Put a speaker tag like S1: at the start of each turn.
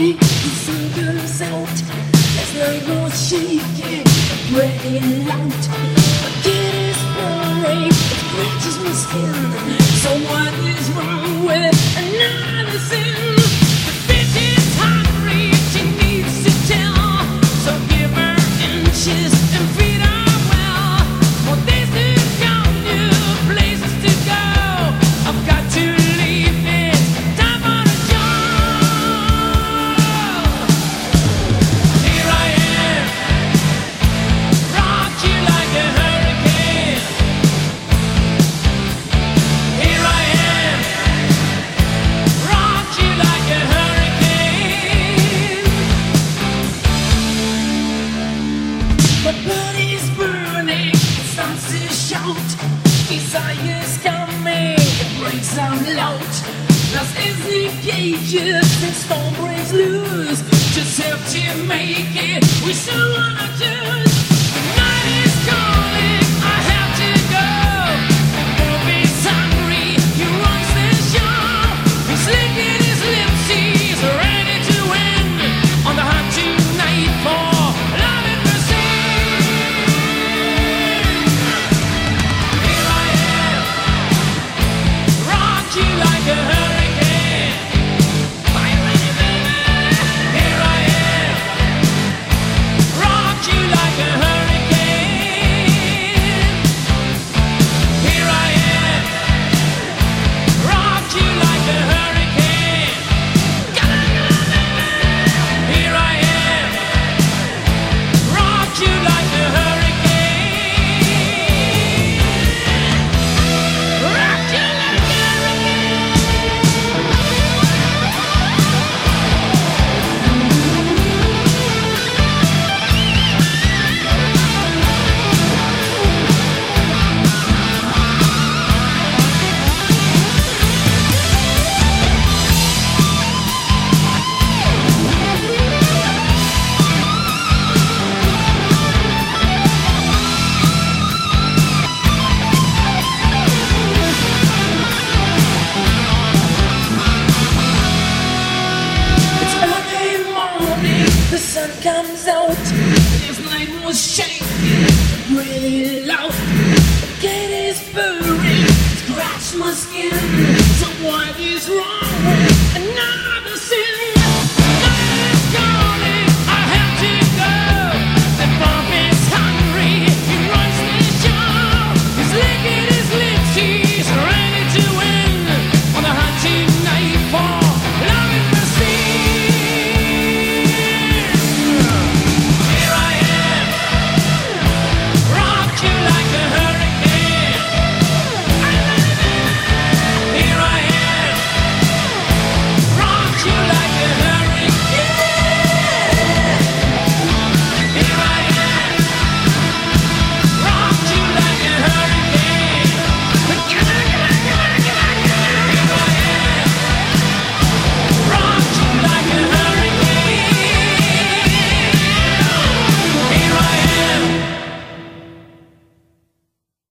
S1: She singles out as long as she it my skin. So what is wrong with another sin? Das ist nicht jede Festung bringt. lights out. This night was shaking really loud. Kid is burning, scratch my skin. So what is wrong. And now